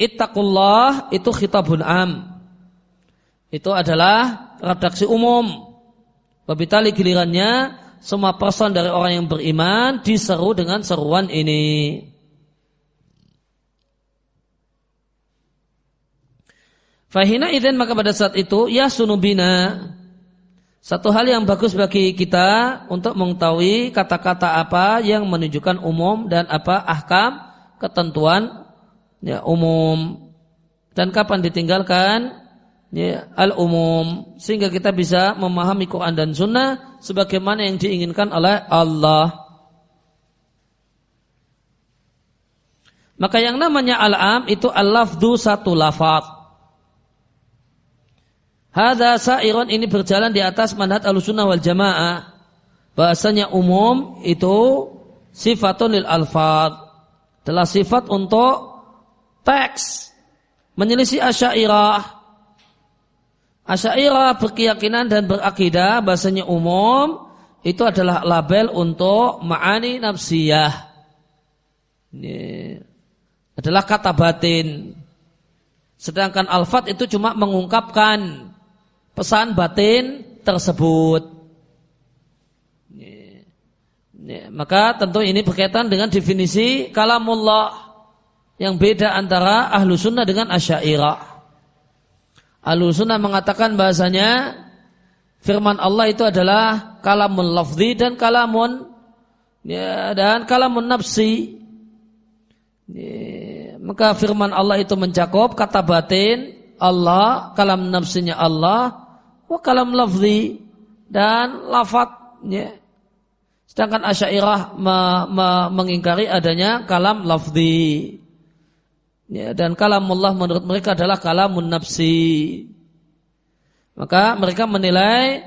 ittaqullah itu khitabun am. Itu adalah redaksi umum. Babitali gilirannya semua person dari orang yang beriman diseru dengan seruan ini. Fahina idin maka pada saat itu ya sunubina satu hal yang bagus bagi kita untuk mengetahui kata-kata apa yang menunjukkan umum dan apa ahkam ketentuan ya, umum dan kapan ditinggalkan ya, al umum sehingga kita bisa memahami Quran dan Sunnah sebagaimana yang diinginkan oleh Allah. Maka yang namanya al-am itu al-lafdu satu lafaz. Hada sa'iron ini berjalan di atas manhat al-sunnah wal jamaah. Bahasanya umum itu sifatun lil alfad. Telah sifat untuk teks. Menyelisih asyairah. Asyairah berkeyakinan dan berakidah bahasanya umum itu adalah label untuk ma'ani nafsiyah. Ini adalah kata batin. Sedangkan alfat itu cuma mengungkapkan pesan batin tersebut. Maka tentu ini berkaitan dengan definisi kalamullah yang beda antara ahlu sunnah dengan asyairah. Ahlu sunnah mengatakan bahasanya firman Allah itu adalah kalamun lafzi dan kalamun ya, dan kalamun nafsi. Ya, maka firman Allah itu mencakup kata batin Allah, kalam nafsinya Allah, wa kalam lafzi dan lafadznya. Sedangkan Asy'ariyah me, me, mengingkari adanya kalam lafzi. Ya, dan kalamullah menurut mereka adalah kalamun nafsi. Maka mereka menilai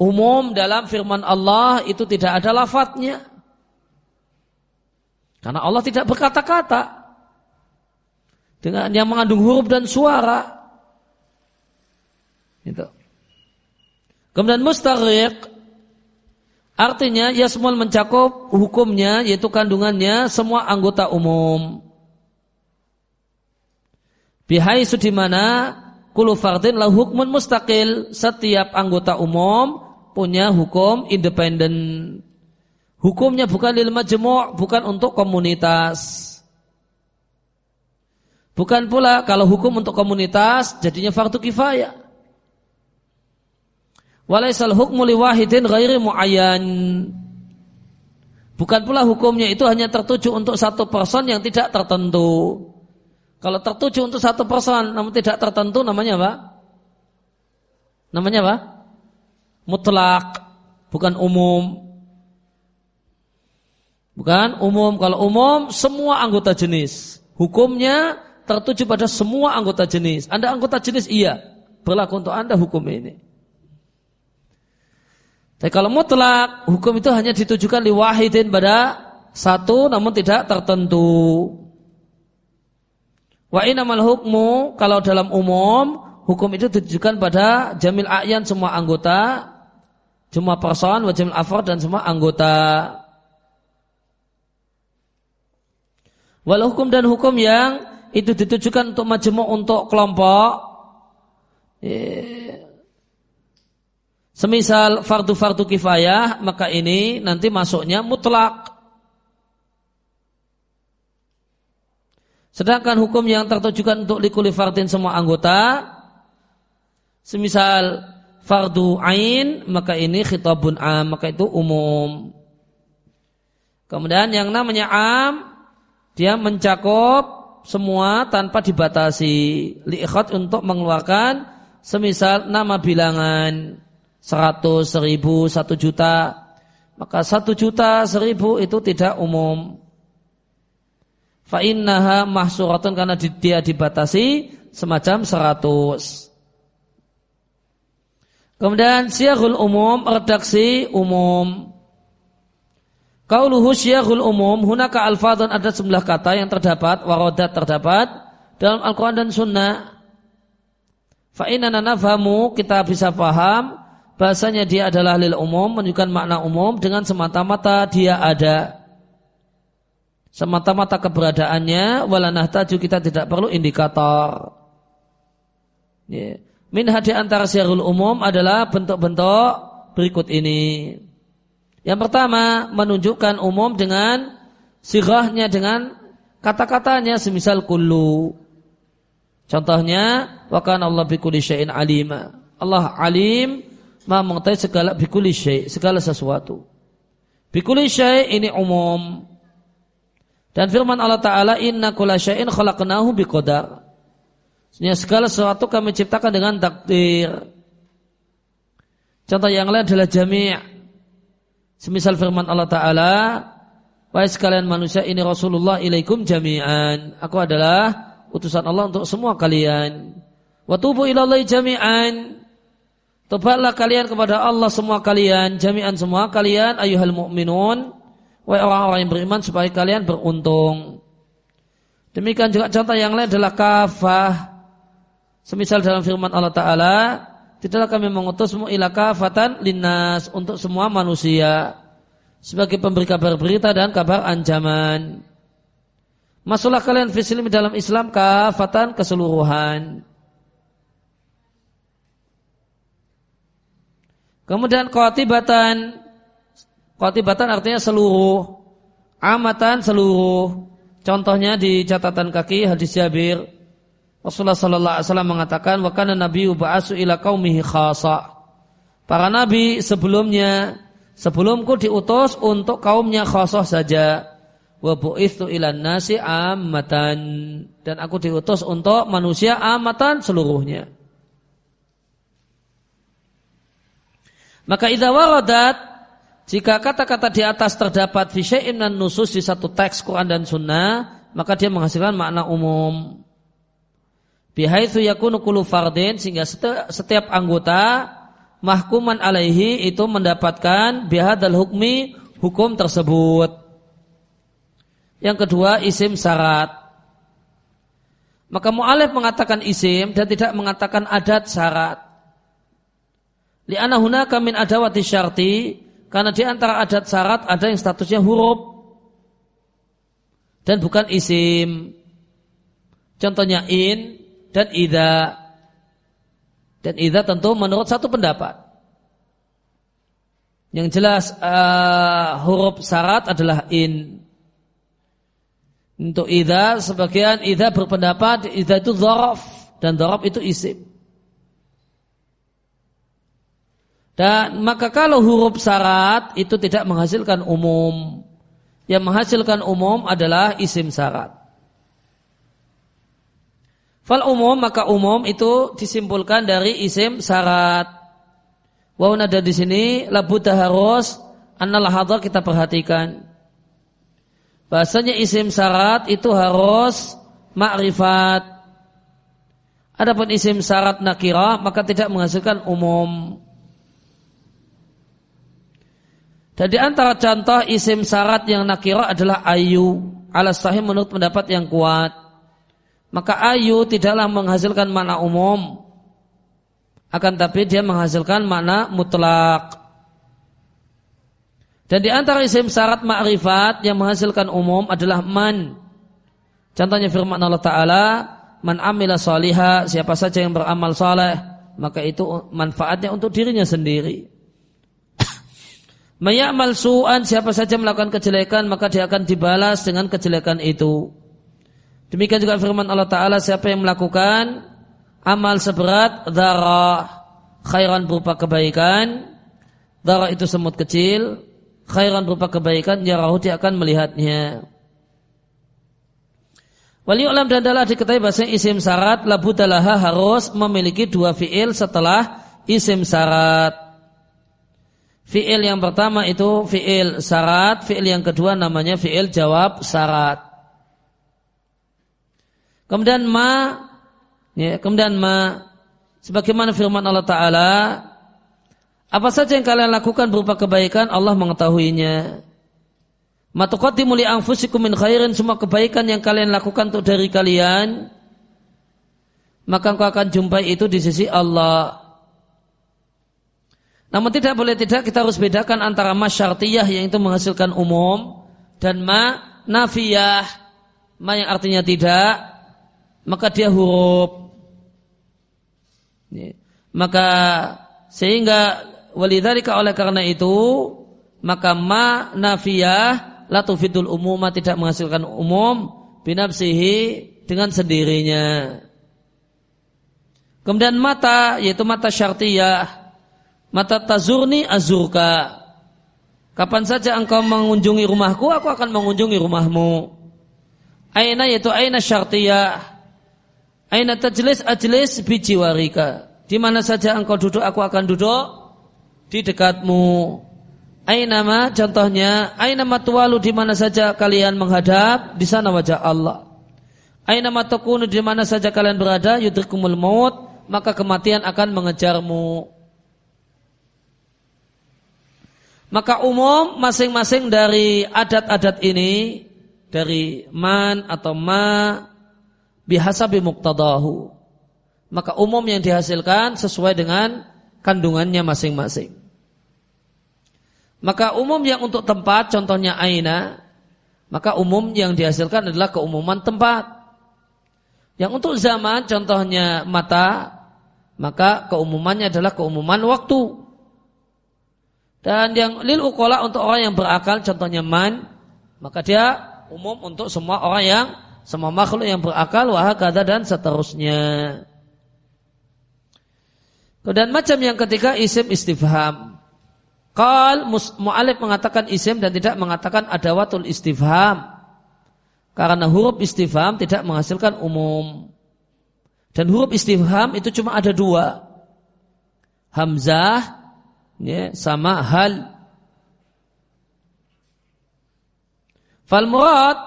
umum dalam firman Allah itu tidak ada lafadznya. Karena Allah tidak berkata-kata dengan yang mengandung huruf dan suara. Itu. Kemudian mustagriq artinya yasmul mencakup hukumnya yaitu kandungannya semua anggota umum. Bihai sudimana kulu fardin lah hukmun mustaqil. Setiap anggota umum punya hukum independen. Hukumnya bukan lil majmu' bukan untuk komunitas. Bukan pula kalau hukum untuk komunitas jadinya fardu kifayah. Walaisal hukmu liwahidin ghairi muayyan. Bukan pula hukumnya itu hanya tertuju untuk satu person yang tidak tertentu. Kalau tertuju untuk satu person namun tidak tertentu namanya apa? Namanya apa? Mutlak, bukan umum. Bukan umum. Kalau umum semua anggota jenis. Hukumnya tertuju pada semua anggota jenis. Anda anggota jenis iya, berlaku untuk Anda hukum ini. Tapi kalau mutlak, hukum itu hanya ditujukan di wahidin pada satu namun tidak tertentu. Wa inamal hukmu kalau dalam umum hukum itu ditujukan pada jamil a'yan semua anggota, semua person, wa jamil afrad dan semua anggota. Walau hukum dan hukum yang itu ditujukan untuk majemuk untuk kelompok, eh, Semisal fardu-fardu kifayah, maka ini nanti masuknya mutlak. Sedangkan hukum yang tertujukan untuk likuli fardin semua anggota, semisal fardu ain, maka ini khitabun am, maka itu umum. Kemudian yang namanya am, dia mencakup semua tanpa dibatasi. Liikhat untuk mengeluarkan semisal nama bilangan seratus, seribu, satu juta, maka satu juta, seribu itu tidak umum. Fa'innaha mahsuratun karena dia dibatasi semacam seratus. Kemudian syiarul umum, redaksi umum. Kauluhu syiarul umum, hunaka alfadun ada sebelah kata yang terdapat, warodat terdapat dalam Al-Quran dan Sunnah. Fa'inana nafhamu, kita bisa paham, bahasanya dia adalah lil umum, menunjukkan makna umum dengan semata-mata dia ada. Semata-mata keberadaannya, walanah taju kita tidak perlu indikator. Yeah. Min hadi antara syarul umum adalah bentuk-bentuk berikut ini. Yang pertama menunjukkan umum dengan sirahnya dengan kata-katanya semisal kullu. Contohnya wakan Allah syai'in alima. Allah alim ma mengetahui segala bikuli syai' segala sesuatu. Bikuli syai' ini umum. Dan firman Allah Ta'ala inna kula syai'in khalaqnahu biqadar. Sebenarnya segala sesuatu kami ciptakan dengan takdir. Contoh yang lain adalah jami' Semisal firman Allah Ta'ala Wahai sekalian manusia ini Rasulullah ilaikum jami'an Aku adalah utusan Allah untuk semua kalian Watubu ilallahi jami'an Tobatlah kalian kepada Allah semua kalian Jami'an semua kalian ayuhal mu'minun Wahai orang-orang yang beriman supaya kalian beruntung Demikian juga contoh yang lain adalah kafah Semisal dalam firman Allah Ta'ala, tidaklah kami mengutusmu ila kafatan linnas untuk semua manusia sebagai pemberi kabar berita dan kabar ancaman. Masuklah kalian fislim dalam Islam kafatan keseluruhan. Kemudian kotibatan, kotibatan artinya seluruh, amatan seluruh. Contohnya di catatan kaki hadis Jabir Rasulullah sallallahu alaihi wasallam mengatakan wa kana nabiyyu ba'asu ila qaumihi khasa. Para nabi sebelumnya sebelumku diutus untuk kaumnya khasah saja. Wa bu'ithu ila nasi ammatan dan aku diutus untuk manusia amatan seluruhnya. Maka idza waradat jika kata-kata di atas terdapat fi syai'in nusus di satu teks Quran dan Sunnah, maka dia menghasilkan makna umum bihaitsu yakunu kullu fardin sehingga setiap anggota mahkuman alaihi itu mendapatkan bihadal hukmi hukum tersebut. Yang kedua isim syarat. Maka mu'alif mengatakan isim dan tidak mengatakan adat syarat. Li'ana hunaka min adawati syarti karena di antara adat syarat ada yang statusnya huruf dan bukan isim. Contohnya in, dan ida dan ida tentu menurut satu pendapat. Yang jelas uh, huruf syarat adalah in. Untuk ida sebagian ida berpendapat ida itu dhorof dan dhorof itu isim. Dan maka kalau huruf syarat itu tidak menghasilkan umum. Yang menghasilkan umum adalah isim syarat. Fal umum maka umum itu disimpulkan dari isim syarat. Wau ada di sini labuta harus analah kita perhatikan. Bahasanya isim syarat itu harus makrifat. Adapun isim syarat nakira maka tidak menghasilkan umum. Dan di antara contoh isim syarat yang nakira adalah ayu. Alas sahih menurut pendapat yang kuat. Maka ayu tidaklah menghasilkan makna umum. Akan tapi dia menghasilkan makna mutlak. Dan di antara isim syarat ma'rifat yang menghasilkan umum adalah man. Contohnya firman Allah Ta'ala man amila saliha siapa saja yang beramal saleh maka itu manfaatnya untuk dirinya sendiri Mayamal su'an siapa saja melakukan kejelekan maka dia akan dibalas dengan kejelekan itu. Demikian juga firman Allah Ta'ala siapa yang melakukan amal seberat darah khairan berupa kebaikan darah itu semut kecil khairan berupa kebaikan ya dia akan melihatnya Wali ulam dan adalah diketahui bahasa isim syarat labudalaha harus memiliki dua fiil setelah isim syarat. Fi'il yang pertama itu fi'il syarat, fi'il yang kedua namanya fi'il jawab syarat. Kemudian ma, ya, kemudian ma, sebagaimana firman Allah Ta'ala, apa saja yang kalian lakukan berupa kebaikan, Allah mengetahuinya. Matuqaddimu li anfusikum min khairin, semua kebaikan yang kalian lakukan untuk dari kalian, maka engkau akan jumpai itu di sisi Allah. Namun tidak boleh tidak kita harus bedakan antara ma syartiyah yang itu menghasilkan umum dan ma nafiyah ma yang artinya tidak maka dia huruf. Maka sehingga walidzalika oleh karena itu maka ma nafiyah la tufidul umuma tidak menghasilkan umum binafsihi dengan sendirinya. Kemudian mata yaitu mata syartiyah Mata tazurni azurka. Kapan saja engkau mengunjungi rumahku, aku akan mengunjungi rumahmu. Aina yaitu aina syartiyah. Aina tajlis ajlis bijiwarika. Di mana saja engkau duduk, aku akan duduk di dekatmu. Aina ma contohnya, aina matuwalu di mana saja kalian menghadap, di sana wajah Allah. Aina matakunu di mana saja kalian berada, yudrikumul maut, maka kematian akan mengejarmu. Maka umum masing-masing dari adat-adat ini dari man atau ma bihasabi muqtadahu. Maka umum yang dihasilkan sesuai dengan kandungannya masing-masing. Maka umum yang untuk tempat contohnya aina, maka umum yang dihasilkan adalah keumuman tempat. Yang untuk zaman contohnya mata, maka keumumannya adalah keumuman waktu. Dan yang lil ukola untuk orang yang berakal contohnya man maka dia umum untuk semua orang yang semua makhluk yang berakal wahakada dan seterusnya. Kemudian macam yang ketiga isim istifham. Kal mu'alif mengatakan isim dan tidak mengatakan adawatul istifham. Karena huruf istifham tidak menghasilkan umum. Dan huruf istifham itu cuma ada dua. Hamzah ya, sama hal. Fal murad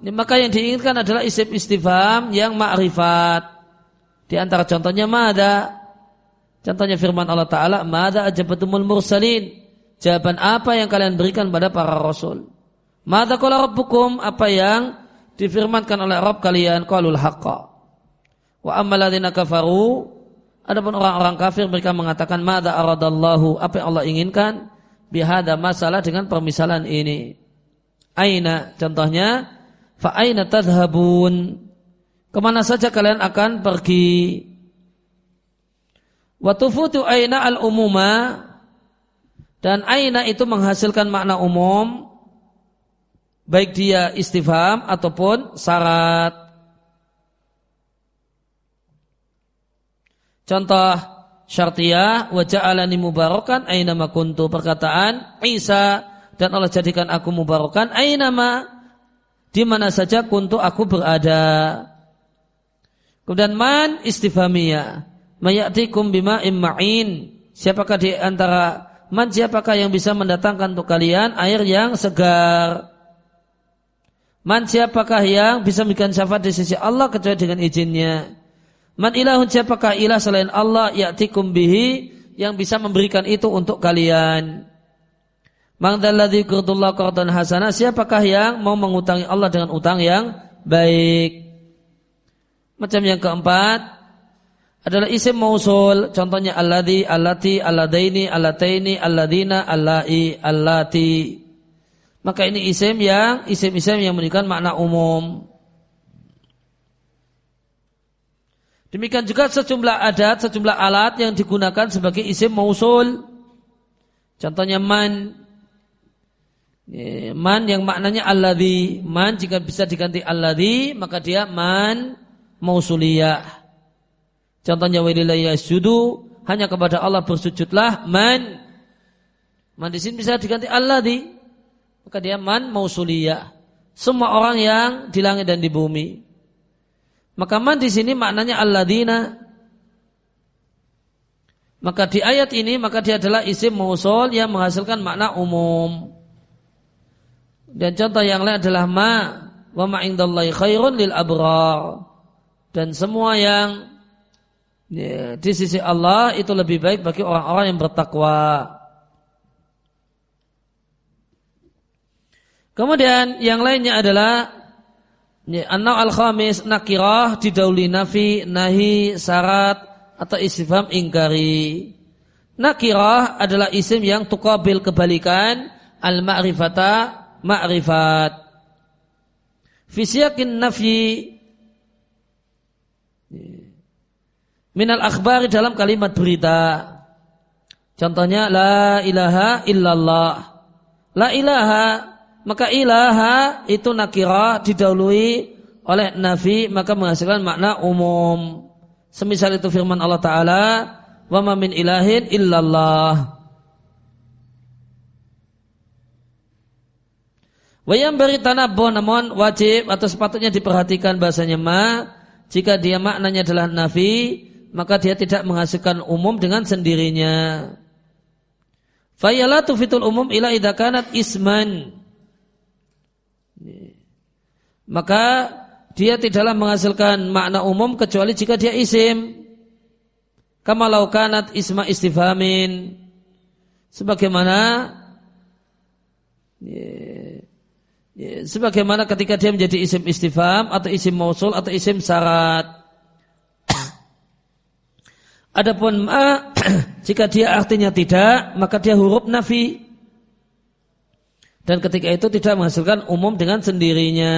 ya, maka yang diinginkan adalah isim istifham yang ma'rifat. Di antara contohnya mada. Contohnya firman Allah Ta'ala, Mada ajabatumul mursalin. Jawaban apa yang kalian berikan pada para rasul? Mada kala rabbukum, apa yang difirmankan oleh Rabb kalian, qalul haqqa. Wa ammaladina kafaru, Adapun orang-orang kafir mereka mengatakan mada aradallahu? Apa yang Allah inginkan? Bihada masalah dengan permisalan ini. Aina contohnya fa aina tadhhabun? Ke mana saja kalian akan pergi. Watufutu aina al umuma dan aina itu menghasilkan makna umum baik dia istifham ataupun syarat Contoh syartiyah wa ja'alani mubarakan aina ma kuntu perkataan Isa dan Allah jadikan aku mubarakan aina ma di mana saja kuntu aku berada. Kemudian man istifhamiyah mayatikum bima imma'in siapakah di antara man siapakah yang bisa mendatangkan untuk kalian air yang segar Man siapakah yang bisa memberikan syafaat di sisi Allah kecuali dengan izinnya? Man ilahun siapakah ilah selain Allah ya'tikum bihi yang bisa memberikan itu untuk kalian. Mangdalladzi qurdullah qardan hasanah siapakah yang mau mengutangi Allah dengan utang yang baik. Macam yang keempat adalah isim mausul contohnya alladzi allati alladaini allataini alladina allai allati. Maka ini isim yang isim-isim yang menunjukkan makna umum. Demikian juga sejumlah adat, sejumlah alat yang digunakan sebagai isim mausul. Contohnya man. Man yang maknanya alladhi. Man jika bisa diganti alladhi, maka dia man mausuliyah. Contohnya walillahi yasjudu, hanya kepada Allah bersujudlah man. Man di sini bisa diganti alladhi. Maka dia man mausuliyah. Semua orang yang di langit dan di bumi. Maka man di sini maknanya alladzina. Maka di ayat ini maka dia adalah isim mausul yang menghasilkan makna umum. Dan contoh yang lain adalah ma wa ma indallahi khairun lil abrar. Dan semua yang ya, di sisi Allah itu lebih baik bagi orang-orang yang bertakwa. Kemudian yang lainnya adalah ya, an al-khamis nakirah didauli nafi, nahi, syarat, atau istifham ingkari. Nakirah adalah isim yang tukabil kebalikan al-ma'rifata ma'rifat. Fisyakin nafi minal akhbari dalam kalimat berita. Contohnya la ilaha illallah. La ilaha maka ilaha itu nakirah didahului oleh nafi maka menghasilkan makna umum. Semisal itu firman Allah Ta'ala, wa ma min ilahin illallah. Wa yang beri tanabbuh namun wajib atau sepatutnya diperhatikan bahasanya ma jika dia maknanya adalah nafi maka dia tidak menghasilkan umum dengan sendirinya. Fayala tufitul umum ila idha kanat isman. Maka dia tidaklah menghasilkan makna umum kecuali jika dia isim. Kama kanat isma istifamin. Sebagaimana ya, ya, sebagaimana ketika dia menjadi isim istifam atau isim mausul atau isim syarat. Adapun ma jika dia artinya tidak, maka dia huruf nafi. Dan ketika itu tidak menghasilkan umum dengan sendirinya.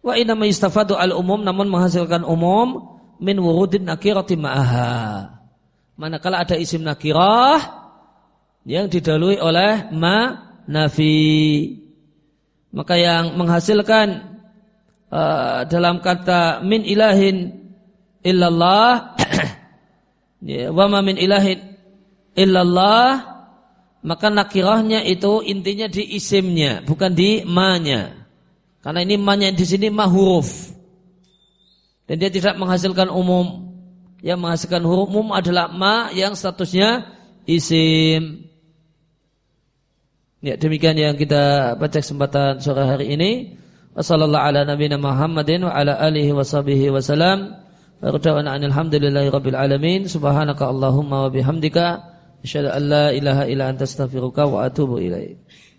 Wa inama yustafadu al umum namun menghasilkan umum min wurudin nakirati ma'aha. Manakala ada isim nakirah yang didalui oleh ma nafi. Maka yang menghasilkan uh, dalam kata min ilahin illallah ya, wa ma min ilahin illallah maka nakirahnya itu intinya di isimnya bukan di ma-nya. Karena ini manya di sini ma huruf. Dan dia tidak menghasilkan umum. Yang menghasilkan huruf umum adalah ma yang statusnya isim. Ya demikian yang kita baca kesempatan sore hari ini. Wassalamualaikum ala Muhammadin wa ala alihi wa sahbihi wa salam. alhamdulillahi rabbil alamin. Subhanaka Allahumma wa bihamdika. Asyhadu an la ilaha illa anta astaghfiruka wa atubu ilaik.